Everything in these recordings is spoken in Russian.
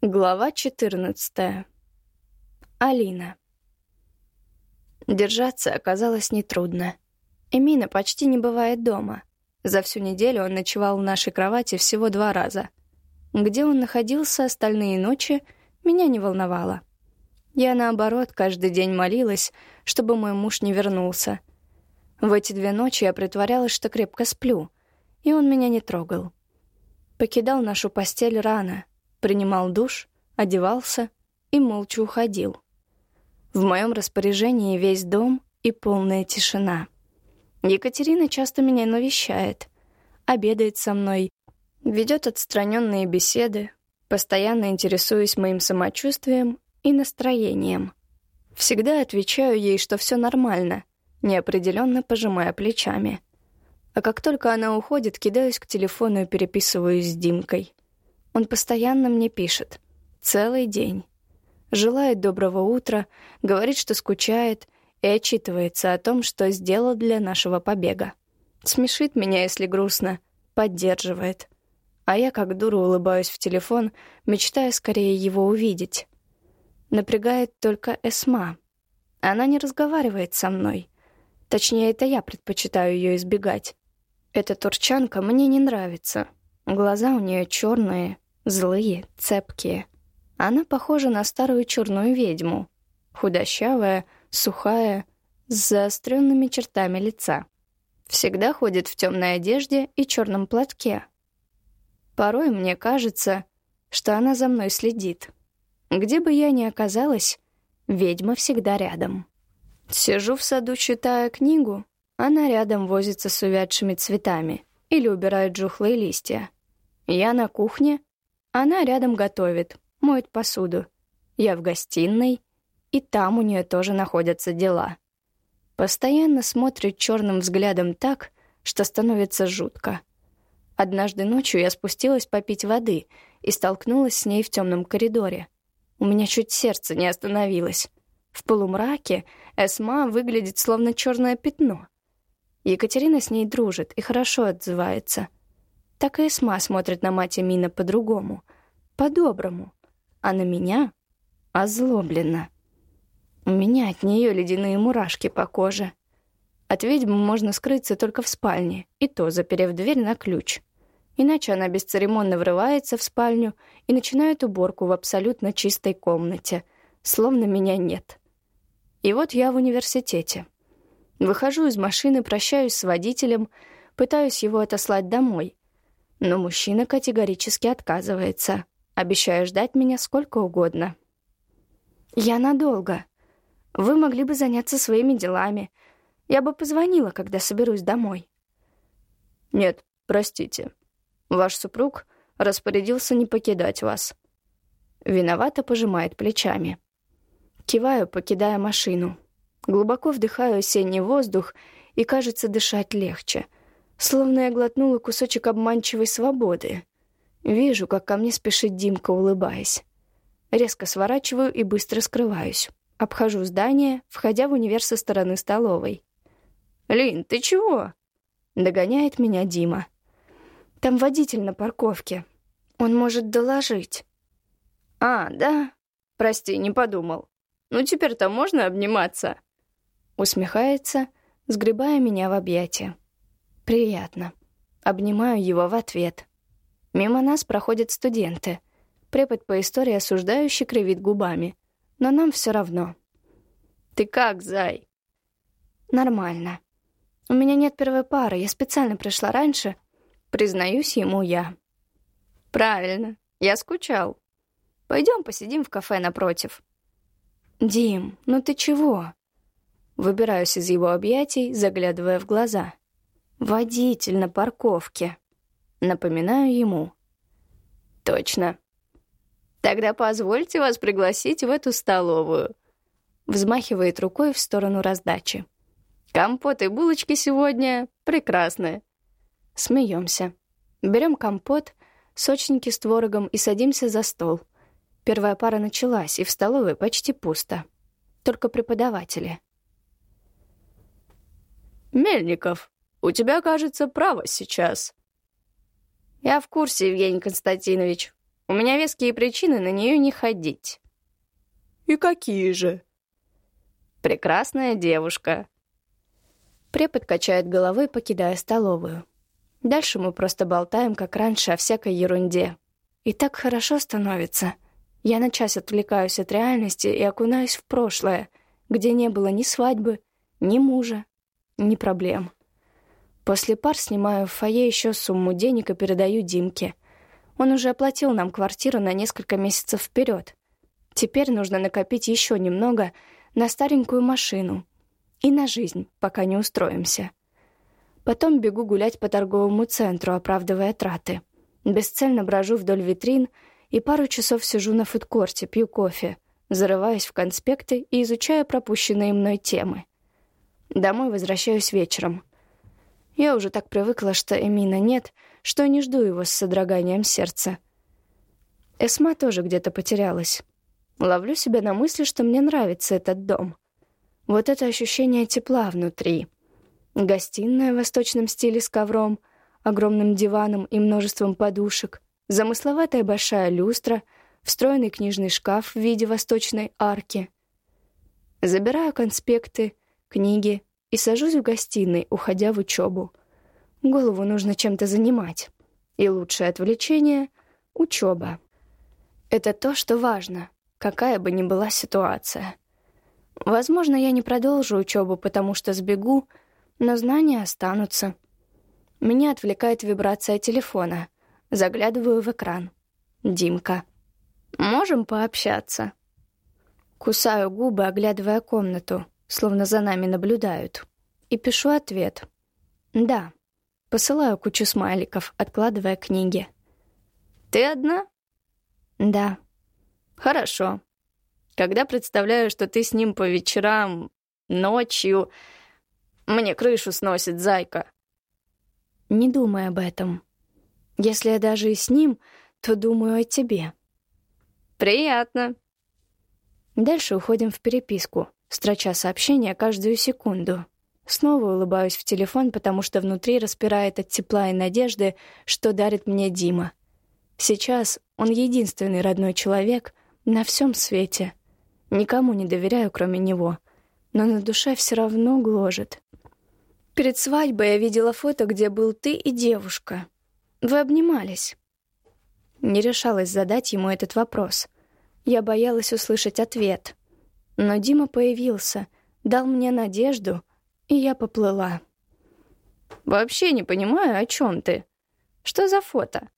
Глава 14. Алина. Держаться оказалось нетрудно. Эмина почти не бывает дома. За всю неделю он ночевал в нашей кровати всего два раза. Где он находился остальные ночи, меня не волновало. Я, наоборот, каждый день молилась, чтобы мой муж не вернулся. В эти две ночи я притворялась, что крепко сплю, и он меня не трогал. Покидал нашу постель рано — принимал душ, одевался и молча уходил. В моем распоряжении весь дом и полная тишина. Екатерина часто меня навещает, обедает со мной, ведет отстраненные беседы, постоянно интересуясь моим самочувствием и настроением. Всегда отвечаю ей, что все нормально, неопределенно пожимая плечами. А как только она уходит, кидаюсь к телефону и переписываюсь с Димкой. Он постоянно мне пишет. Целый день. Желает доброго утра, говорит, что скучает, и отчитывается о том, что сделал для нашего побега. Смешит меня, если грустно, поддерживает. А я, как дура, улыбаюсь в телефон, мечтая скорее его увидеть. Напрягает только Эсма. Она не разговаривает со мной. Точнее, это я предпочитаю ее избегать. Эта турчанка мне не нравится. Глаза у нее черные, Злые, цепкие. Она похожа на старую черную ведьму. Худощавая, сухая, с заостренными чертами лица. Всегда ходит в темной одежде и черном платке. Порой мне кажется, что она за мной следит. Где бы я ни оказалась, ведьма всегда рядом. Сижу в саду, читая книгу, она рядом возится с увядшими цветами или убирает жухлые листья. Я на кухне, она рядом готовит, моет посуду. Я в гостиной, и там у нее тоже находятся дела. Постоянно смотрит черным взглядом так, что становится жутко. Однажды ночью я спустилась попить воды и столкнулась с ней в темном коридоре. У меня чуть сердце не остановилось. В полумраке Эсма выглядит словно черное пятно. Екатерина с ней дружит и хорошо отзывается — так и Эсма смотрит на мать Эмина по-другому, по-доброму, а на меня — озлобленно. У меня от нее ледяные мурашки по коже. От ведьмы можно скрыться только в спальне, и то заперев дверь на ключ. Иначе она бесцеремонно врывается в спальню и начинает уборку в абсолютно чистой комнате, словно меня нет. И вот я в университете. Выхожу из машины, прощаюсь с водителем, пытаюсь его отослать домой, но мужчина категорически отказывается, обещая ждать меня сколько угодно. «Я надолго. Вы могли бы заняться своими делами. Я бы позвонила, когда соберусь домой». «Нет, простите. Ваш супруг распорядился не покидать вас». Виновато пожимает плечами. Киваю, покидая машину. Глубоко вдыхаю осенний воздух, и, кажется, дышать легче — Словно я глотнула кусочек обманчивой свободы. Вижу, как ко мне спешит Димка, улыбаясь. Резко сворачиваю и быстро скрываюсь. Обхожу здание, входя в универ со стороны столовой. «Лин, ты чего?» — догоняет меня Дима. «Там водитель на парковке. Он может доложить». «А, да? Прости, не подумал. Ну, теперь-то можно обниматься?» Усмехается, сгребая меня в объятия. Приятно. Обнимаю его в ответ. Мимо нас проходят студенты. Препод по истории осуждающий кривит губами. Но нам все равно. «Ты как, зай?» «Нормально. У меня нет первой пары, я специально пришла раньше. Признаюсь ему я». «Правильно. Я скучал. Пойдем посидим в кафе напротив». «Дим, ну ты чего?» Выбираюсь из его объятий, заглядывая в глаза. «Водитель на парковке». Напоминаю ему. «Точно. Тогда позвольте вас пригласить в эту столовую». Взмахивает рукой в сторону раздачи. «Компот и булочки сегодня прекрасные». Смеемся. Берем компот, сочники с творогом и садимся за стол. Первая пара началась, и в столовой почти пусто. Только преподаватели. «Мельников, у тебя, кажется, право сейчас». «Я в курсе, Евгений Константинович. У меня веские причины на нее не ходить». «И какие же?» «Прекрасная девушка». Препод качает головой, покидая столовую. Дальше мы просто болтаем, как раньше, о всякой ерунде. И так хорошо становится. Я на час отвлекаюсь от реальности и окунаюсь в прошлое, где не было ни свадьбы, ни мужа, ни проблем. После пар снимаю в фойе еще сумму денег и передаю Димке. Он уже оплатил нам квартиру на несколько месяцев вперед. Теперь нужно накопить еще немного на старенькую машину и на жизнь, пока не устроимся. Потом бегу гулять по торговому центру, оправдывая траты. Бесцельно брожу вдоль витрин и пару часов сижу на фудкорте, пью кофе, зарываясь в конспекты и изучая пропущенные мной темы. Домой возвращаюсь вечером. Я уже так привыкла, что Эмина нет, что не жду его с содроганием сердца. Эсма тоже где-то потерялась. Ловлю себя на мысли, что мне нравится этот дом. Вот это ощущение тепла внутри — Гостиная в восточном стиле с ковром, огромным диваном и множеством подушек, замысловатая большая люстра, встроенный книжный шкаф в виде восточной арки. Забираю конспекты, книги и сажусь в гостиной, уходя в учебу. Голову нужно чем-то занимать. И лучшее отвлечение — учеба. Это то, что важно, какая бы ни была ситуация. Возможно, я не продолжу учебу, потому что сбегу — но знания останутся. Меня отвлекает вибрация телефона. Заглядываю в экран. Димка. «Можем пообщаться?» Кусаю губы, оглядывая комнату, словно за нами наблюдают. И пишу ответ. «Да». Посылаю кучу смайликов, откладывая книги. «Ты одна?» «Да». «Хорошо. Когда представляю, что ты с ним по вечерам, ночью...» Мне крышу сносит, зайка. Не думай об этом. Если я даже и с ним, то думаю о тебе. Приятно. Дальше уходим в переписку, строча сообщения каждую секунду. Снова улыбаюсь в телефон, потому что внутри распирает от тепла и надежды, что дарит мне Дима. Сейчас он единственный родной человек на всем свете. Никому не доверяю, кроме него. Но на душе все равно гложет. Перед свадьбой я видела фото, где был ты и девушка. Вы обнимались. Не решалась задать ему этот вопрос. Я боялась услышать ответ. Но Дима появился, дал мне надежду, и я поплыла. «Вообще не понимаю, о чем ты. Что за фото?»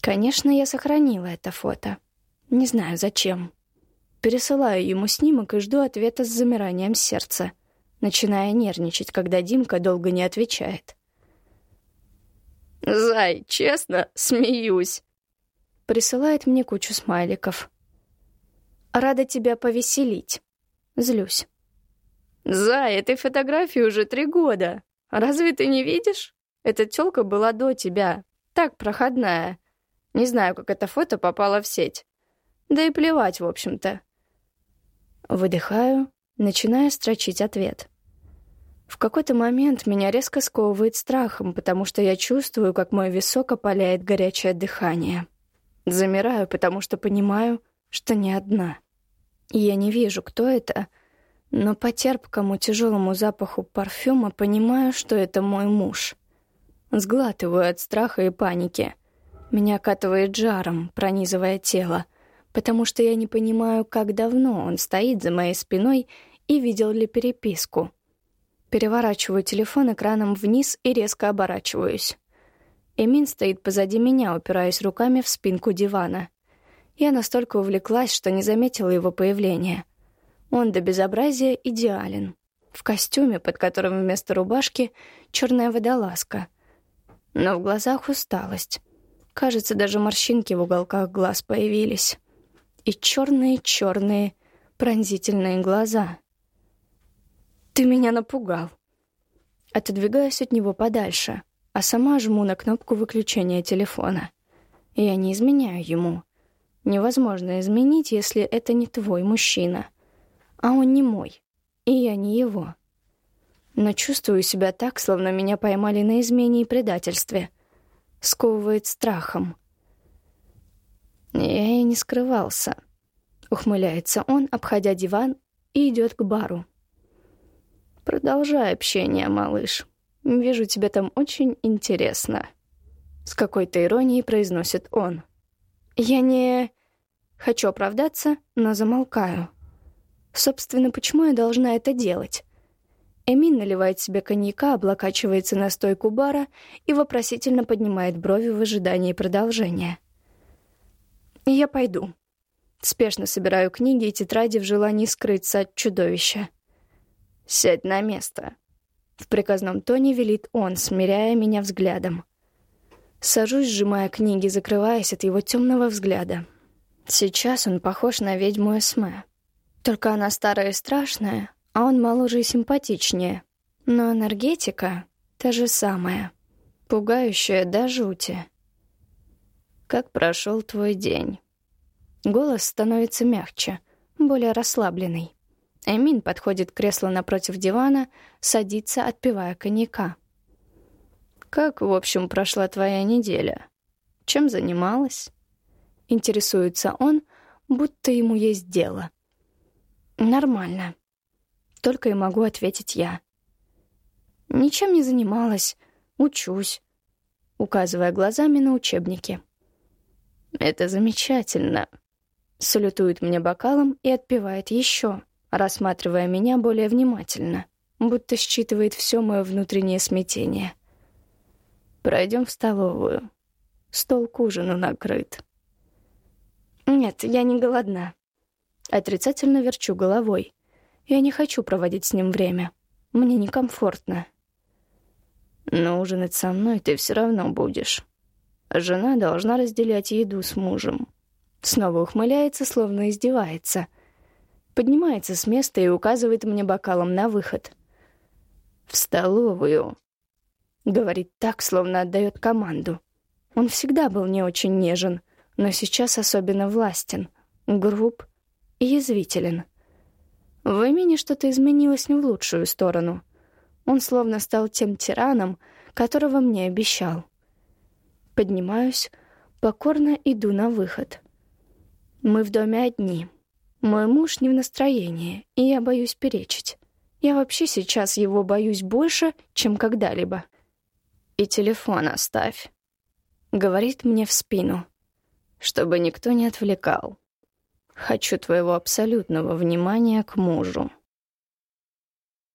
Конечно, я сохранила это фото. Не знаю, зачем. Пересылаю ему снимок и жду ответа с замиранием сердца начиная нервничать, когда Димка долго не отвечает. «Зай, честно, смеюсь». Присылает мне кучу смайликов. «Рада тебя повеселить». Злюсь. «Зай, этой фотографии уже три года. Разве ты не видишь? Эта тёлка была до тебя. Так, проходная. Не знаю, как это фото попало в сеть. Да и плевать, в общем-то». Выдыхаю, начиная строчить ответ. В какой-то момент меня резко сковывает страхом, потому что я чувствую, как мой висок опаляет горячее дыхание. Замираю, потому что понимаю, что не одна. Я не вижу, кто это, но по терпкому тяжелому запаху парфюма понимаю, что это мой муж. Сглатываю от страха и паники. Меня катывает жаром, пронизывая тело, потому что я не понимаю, как давно он стоит за моей спиной и видел ли переписку — Переворачиваю телефон экраном вниз и резко оборачиваюсь. Эмин стоит позади меня, упираясь руками в спинку дивана. Я настолько увлеклась, что не заметила его появления. Он до безобразия идеален. В костюме, под которым вместо рубашки черная водолазка. Но в глазах усталость. Кажется, даже морщинки в уголках глаз появились. И черные-черные пронзительные глаза — «Ты меня напугал». Отодвигаюсь от него подальше, а сама жму на кнопку выключения телефона. Я не изменяю ему. Невозможно изменить, если это не твой мужчина. А он не мой, и я не его. Но чувствую себя так, словно меня поймали на измене и предательстве. Сковывает страхом. Я и не скрывался. Ухмыляется он, обходя диван, и идет к бару. Продолжай общение, малыш. Вижу, тебе там очень интересно. С какой-то иронией произносит он. Я не... Хочу оправдаться, но замолкаю. Собственно, почему я должна это делать? Эмин наливает себе коньяка, облокачивается на стойку бара и вопросительно поднимает брови в ожидании продолжения. «Я пойду». Спешно собираю книги и тетради в желании скрыться от чудовища. «Сядь на место», — в приказном тоне велит он, смиряя меня взглядом. Сажусь, сжимая книги, закрываясь от его темного взгляда. Сейчас он похож на ведьму Эсме. Только она старая и страшная, а он моложе и симпатичнее. Но энергетика та же самая, пугающая до жути. «Как прошел твой день?» Голос становится мягче, более расслабленный. Эмин подходит к креслу напротив дивана, садится, отпивая коньяка. «Как, в общем, прошла твоя неделя? Чем занималась?» Интересуется он, будто ему есть дело. «Нормально», только и могу ответить я. Ничем не занималась, учусь, указывая глазами на учебники. «Это замечательно», — салютует мне бокалом и отпивает еще, рассматривая меня более внимательно, будто считывает все мое внутреннее смятение. «Пройдем в столовую. Стол к ужину накрыт». «Нет, я не голодна». Отрицательно верчу головой. Я не хочу проводить с ним время. Мне некомфортно. Но ужинать со мной ты все равно будешь. Жена должна разделять еду с мужем. Снова ухмыляется, словно издевается. Поднимается с места и указывает мне бокалом на выход. «В столовую», — говорит так, словно отдает команду. Он всегда был не очень нежен, но сейчас особенно властен, груб и язвителен. В имени что-то изменилось не в лучшую сторону. Он словно стал тем тираном, которого мне обещал. Поднимаюсь, покорно иду на выход. Мы в доме одни. Мой муж не в настроении, и я боюсь перечить. Я вообще сейчас его боюсь больше, чем когда-либо. «И телефон оставь», — говорит мне в спину, чтобы никто не отвлекал. Хочу твоего абсолютного внимания к мужу.